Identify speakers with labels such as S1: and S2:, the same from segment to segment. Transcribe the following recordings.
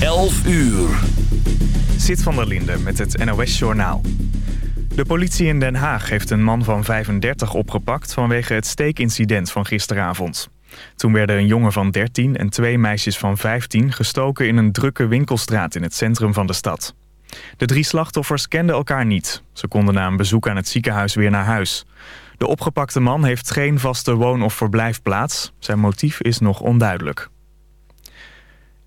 S1: 11 uur.
S2: Zit van der Linde met het NOS-journaal. De politie in Den Haag heeft een man van 35 opgepakt... vanwege het steekincident van gisteravond. Toen werden een jongen van 13 en twee meisjes van 15... gestoken in een drukke winkelstraat in het centrum van de stad. De drie slachtoffers kenden elkaar niet. Ze konden na een bezoek aan het ziekenhuis weer naar huis. De opgepakte man heeft geen vaste woon- of verblijfplaats. Zijn motief is nog onduidelijk.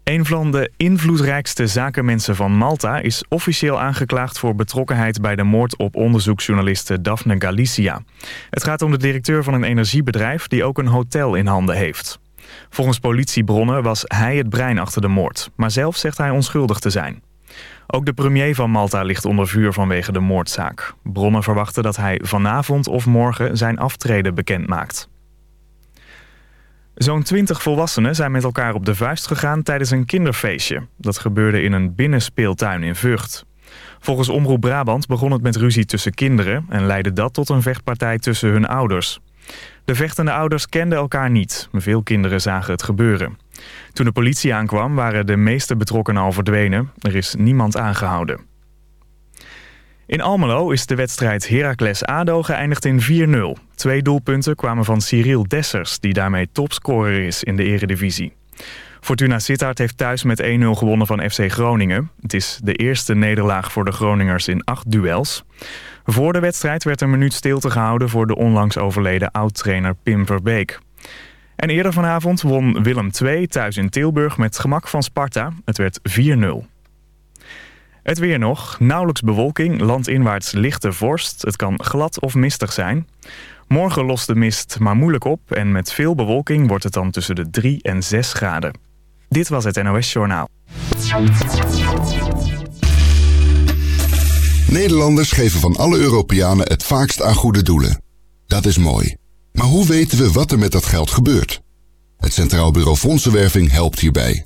S2: Een van de invloedrijkste zakenmensen van Malta is officieel aangeklaagd voor betrokkenheid bij de moord op onderzoeksjournaliste Daphne Galicia. Het gaat om de directeur van een energiebedrijf die ook een hotel in handen heeft. Volgens politiebronnen was hij het brein achter de moord, maar zelf zegt hij onschuldig te zijn. Ook de premier van Malta ligt onder vuur vanwege de moordzaak. Bronnen verwachten dat hij vanavond of morgen zijn aftreden bekend maakt. Zo'n twintig volwassenen zijn met elkaar op de vuist gegaan tijdens een kinderfeestje. Dat gebeurde in een binnenspeeltuin in Vught. Volgens Omroep Brabant begon het met ruzie tussen kinderen... en leidde dat tot een vechtpartij tussen hun ouders. De vechtende ouders kenden elkaar niet. Veel kinderen zagen het gebeuren. Toen de politie aankwam waren de meeste betrokkenen al verdwenen. Er is niemand aangehouden. In Almelo is de wedstrijd Heracles-ADO geëindigd in 4-0. Twee doelpunten kwamen van Cyril Dessers... die daarmee topscorer is in de eredivisie. Fortuna Sittard heeft thuis met 1-0 gewonnen van FC Groningen. Het is de eerste nederlaag voor de Groningers in acht duels. Voor de wedstrijd werd een minuut stilte gehouden... voor de onlangs overleden oud-trainer Pim Verbeek. En eerder vanavond won Willem II thuis in Tilburg met gemak van Sparta. Het werd 4-0. Het weer nog. Nauwelijks bewolking, landinwaarts lichte vorst. Het kan glad of mistig zijn. Morgen lost de mist maar moeilijk op... en met veel bewolking wordt het dan tussen de 3 en 6 graden. Dit was het NOS Journaal.
S3: Nederlanders geven van alle Europeanen het vaakst aan goede doelen. Dat is mooi. Maar hoe weten we wat er met dat geld gebeurt? Het Centraal Bureau Fondsenwerving helpt hierbij.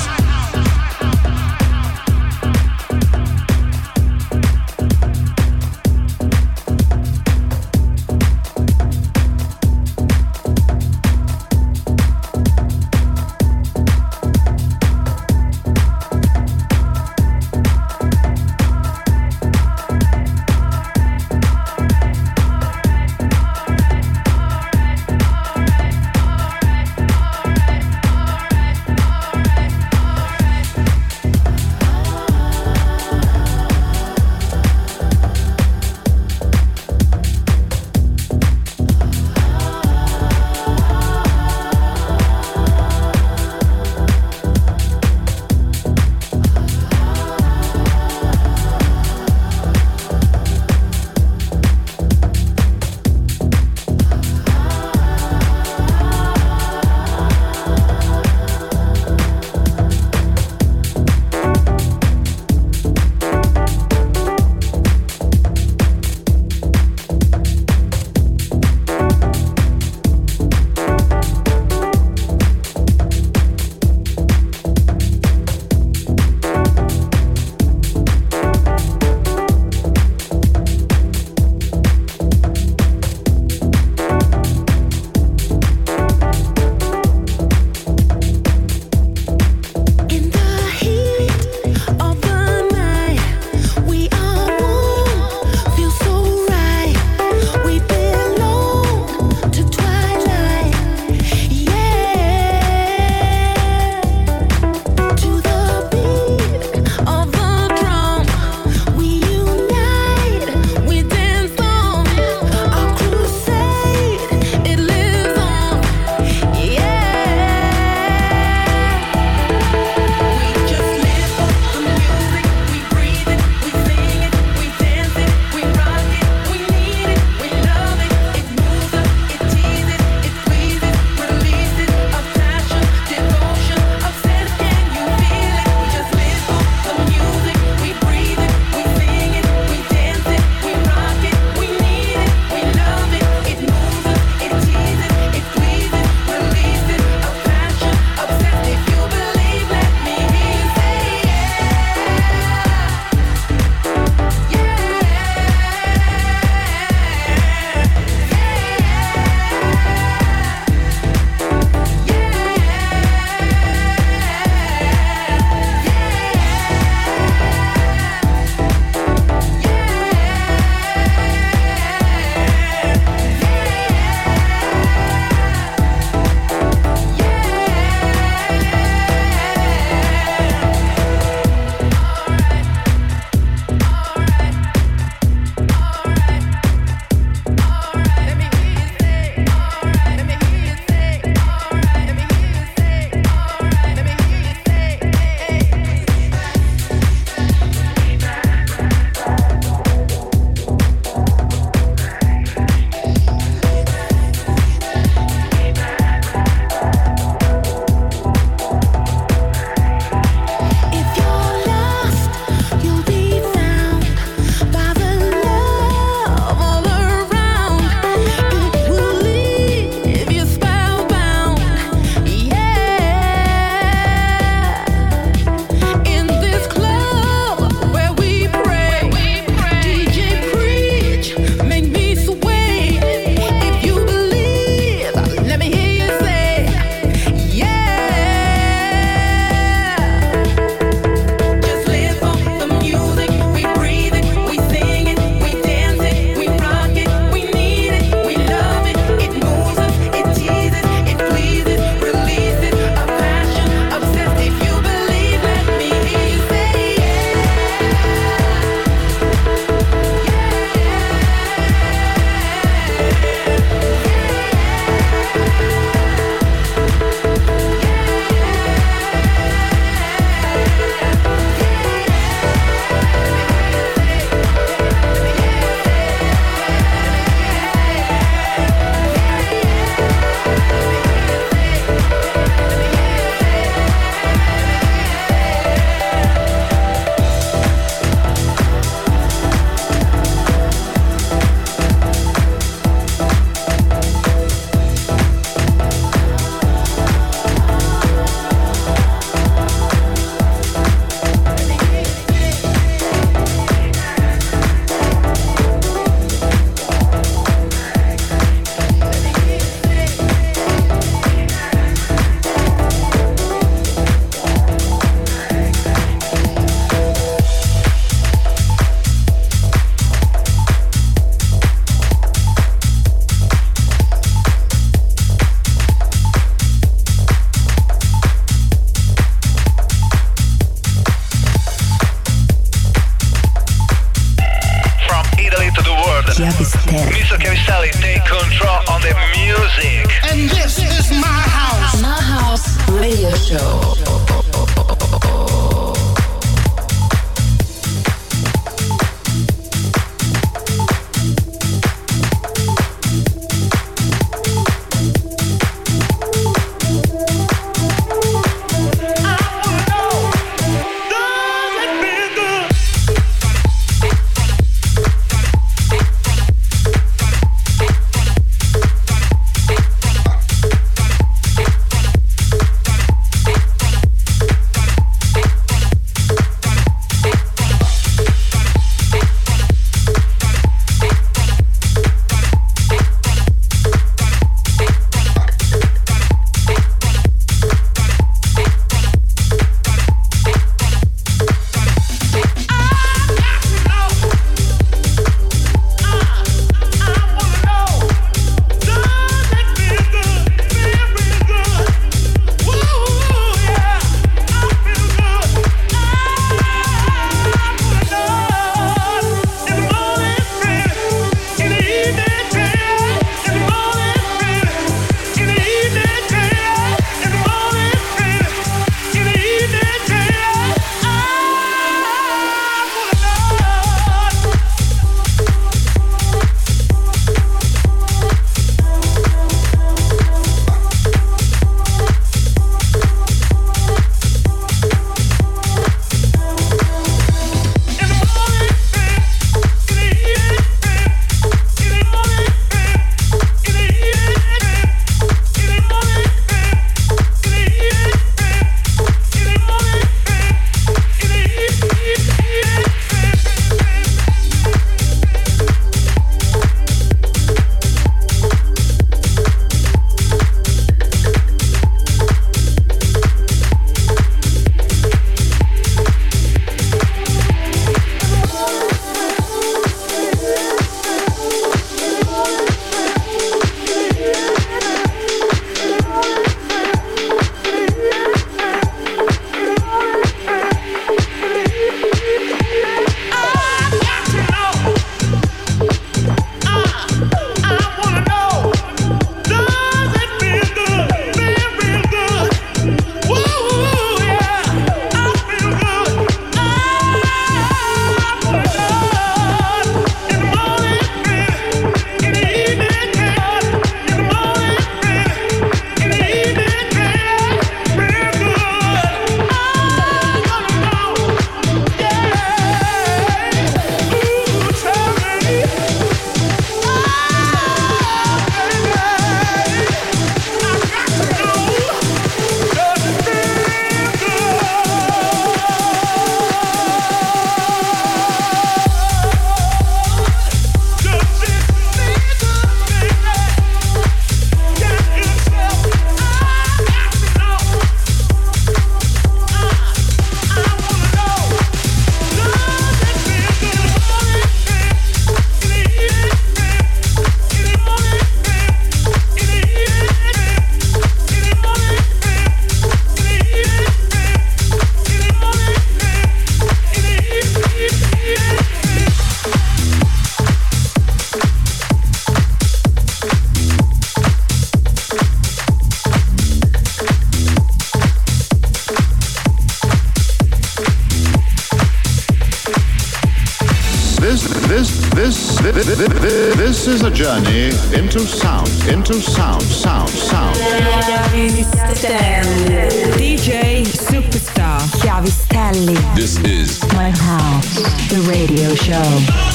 S4: DJ Superstar.
S5: Chiavistelli.
S1: This is
S5: My House, the radio show.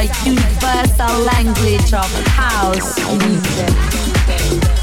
S6: The universal language of house music.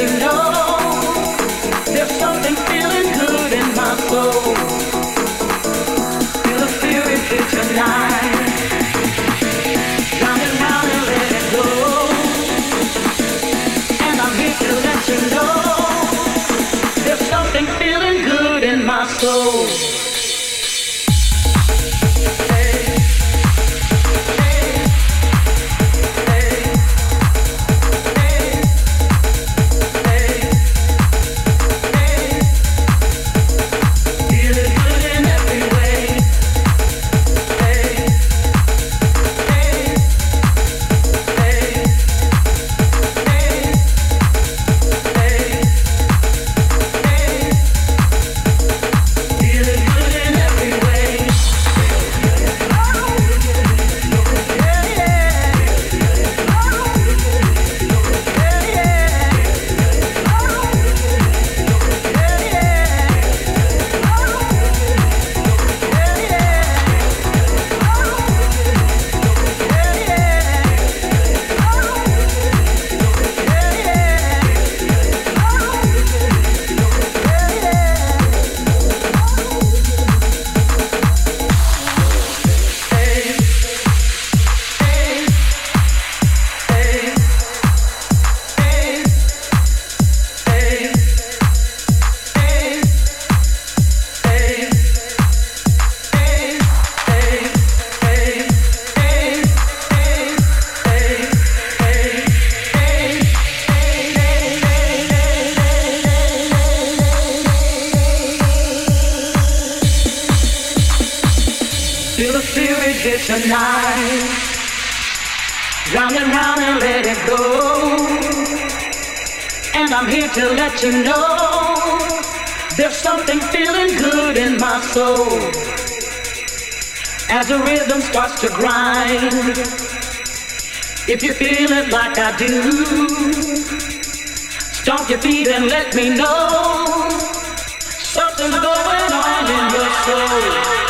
S7: You tonight. Round and round and let it go. And I'm here to let you know there's something feeling good in my soul. As the rhythm starts to grind, if you feel it like I do, stomp your feet and let me know something's going on in your soul.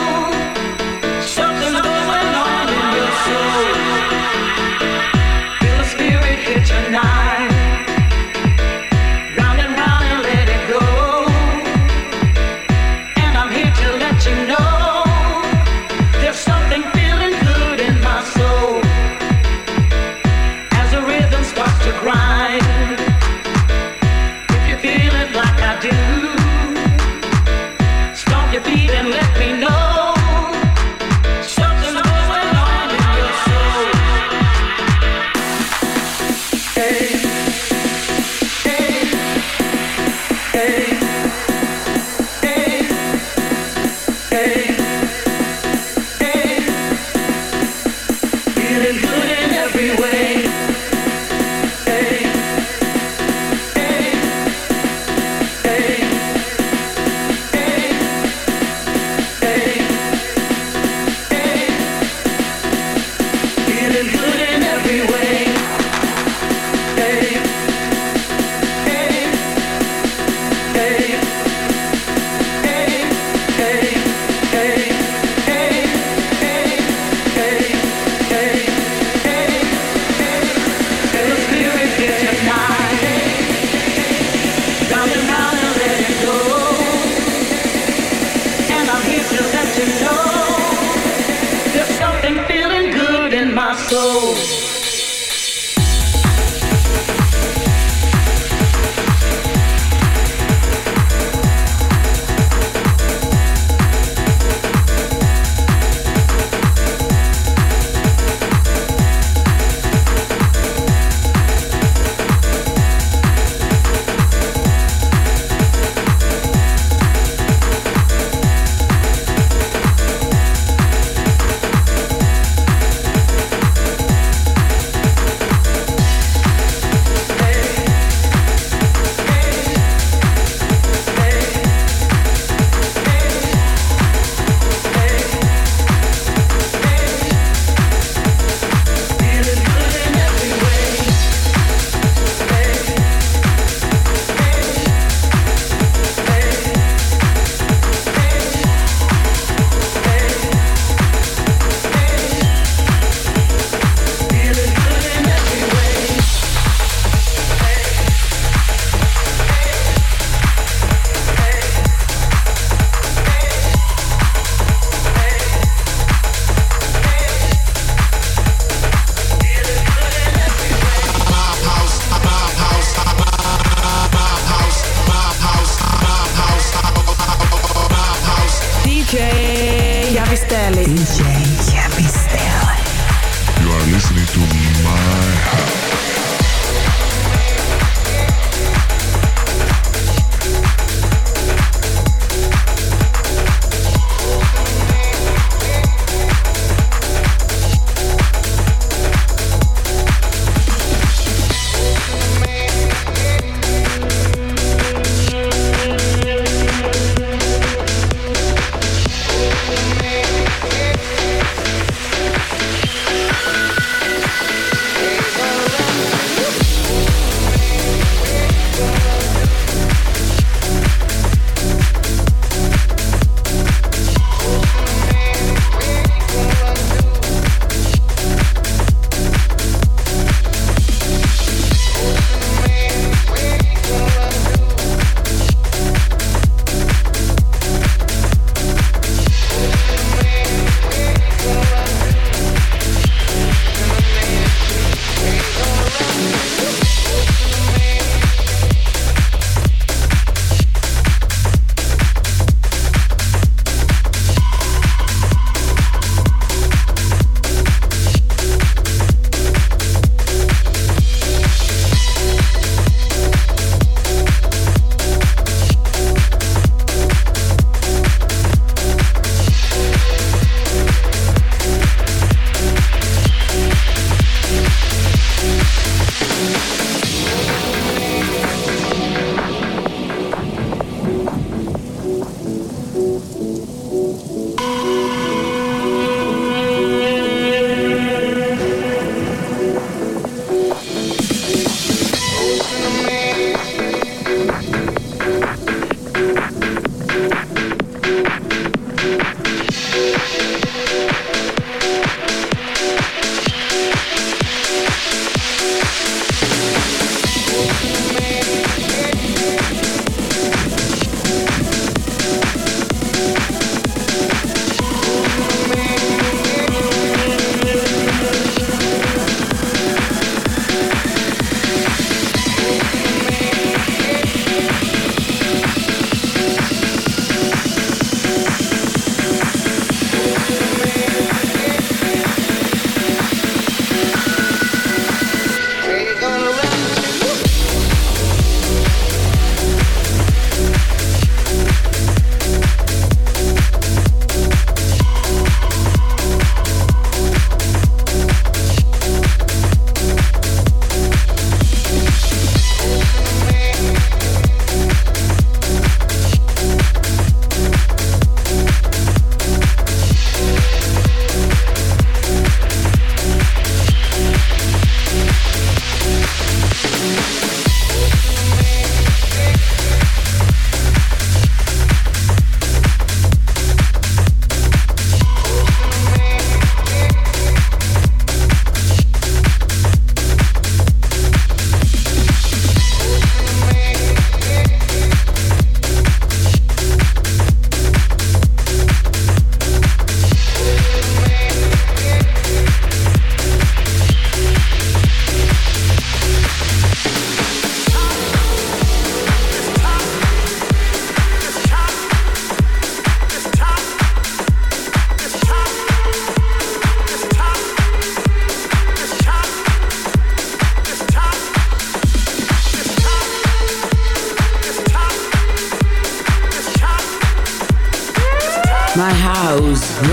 S8: Amen.